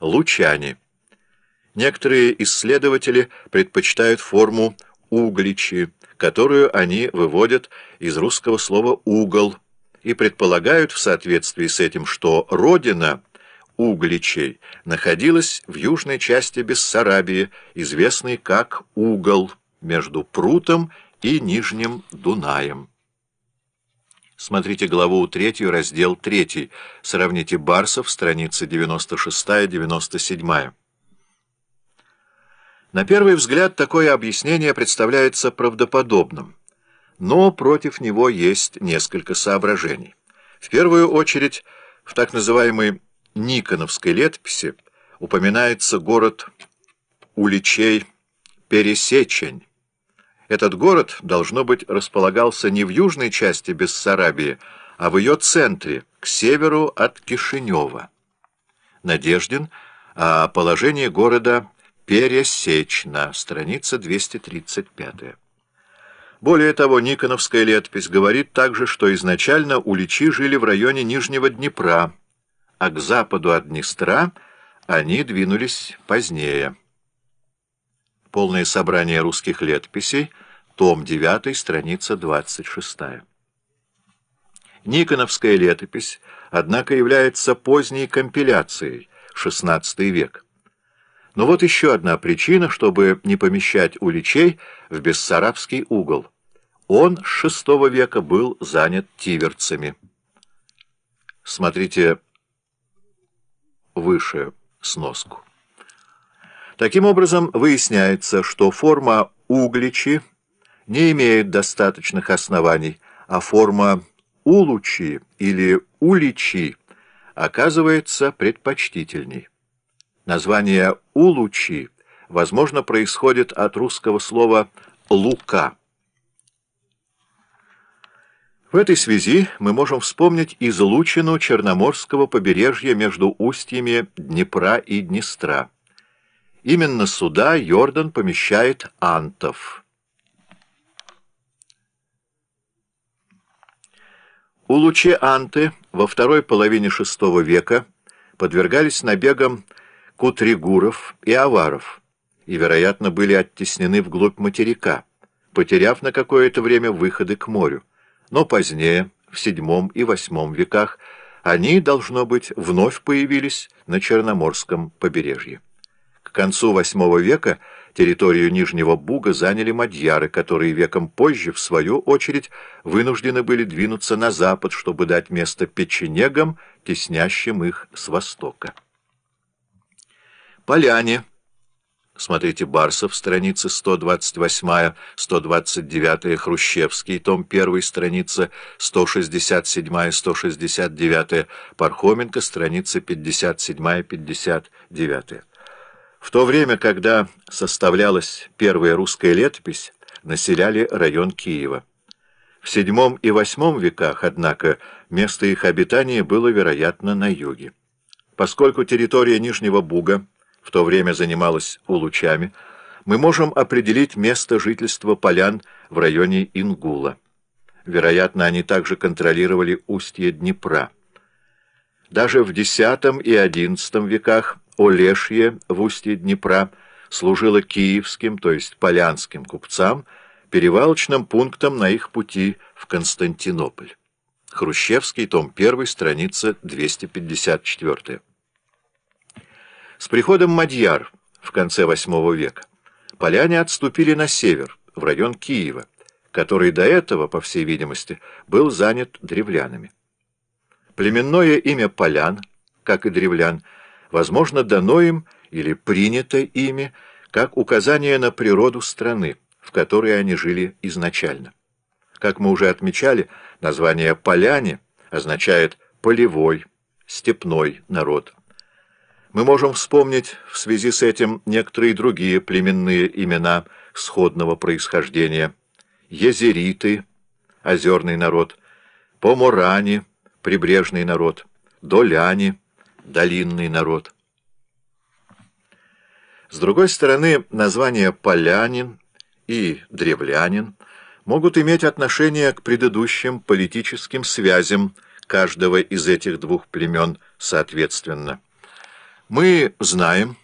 лучане. Некоторые исследователи предпочитают форму угличи, которую они выводят из русского слова «угол» и предполагают в соответствии с этим, что родина угличей находилась в южной части Бессарабии, известной как Угол, между Прутом и Нижним Дунаем. Смотрите главу 3, раздел 3. Сравните Барсов, страницы 96-97. На первый взгляд такое объяснение представляется правдоподобным, но против него есть несколько соображений. В первую очередь, в так называемой Никоновской летописи упоминается город Уличей Пересечень. Этот город, должно быть, располагался не в южной части Бессарабии, а в ее центре, к северу от Кишинева. Надеждин о положении города Пересечна, страница 235. Более того, Никоновская летопись говорит также, что изначально уличи жили в районе Нижнего Днепра, а к западу от Днестра они двинулись позднее. Полное собрание русских летописей, том 9, страница 26. Никоновская летопись, однако, является поздней компиляцией, XVI век. Но вот еще одна причина, чтобы не помещать уличей в Бессарабский угол. Он с VI века был занят тиверцами. Смотрите выше сноску. Таким образом, выясняется, что форма угличи не имеет достаточных оснований, а форма улучи или уличи оказывается предпочтительней. Название улучи, возможно, происходит от русского слова «лука». В этой связи мы можем вспомнить излучину Черноморского побережья между устьями Днепра и Днестра. Именно сюда Йордан помещает антов. У Луче-Анты во второй половине VI века подвергались набегам кутригуров и аваров и, вероятно, были оттеснены вглубь материка, потеряв на какое-то время выходы к морю. Но позднее, в VII и VIII веках, они, должно быть, вновь появились на Черноморском побережье. Концу VIII века территорию Нижнего Буга заняли мадьяры, которые веком позже, в свою очередь, вынуждены были двинуться на запад, чтобы дать место печенегам, теснящим их с востока. Поляне. Смотрите Барсов, страницы 128-129, Хрущевский, том 1, страница 167-169, Пархоменко, страница 57-59. В то время, когда составлялась первая русская летопись, населяли район Киева. В VII и VIII веках, однако, место их обитания было, вероятно, на юге. Поскольку территория Нижнего Буга в то время занималась улучами, мы можем определить место жительства полян в районе Ингула. Вероятно, они также контролировали устье Днепра. Даже в X и XI веках Олешье в устье Днепра служило киевским, то есть полянским купцам, перевалочным пунктом на их пути в Константинополь. Хрущевский, том 1, страница 254. С приходом Мадьяр в конце VIII века поляне отступили на север, в район Киева, который до этого, по всей видимости, был занят древлянами. Племенное имя полян, как и древлян, возможно, дано им или принято ими как указание на природу страны, в которой они жили изначально. Как мы уже отмечали, название «поляне» означает «полевой», «степной народ». Мы можем вспомнить в связи с этим некоторые другие племенные имена сходного происхождения. Езериты, озерный народ, Поморани, прибрежный народ, Доляне, долинный народ. С другой стороны, названия «полянин» и «древлянин» могут иметь отношение к предыдущим политическим связям каждого из этих двух племен соответственно. Мы знаем,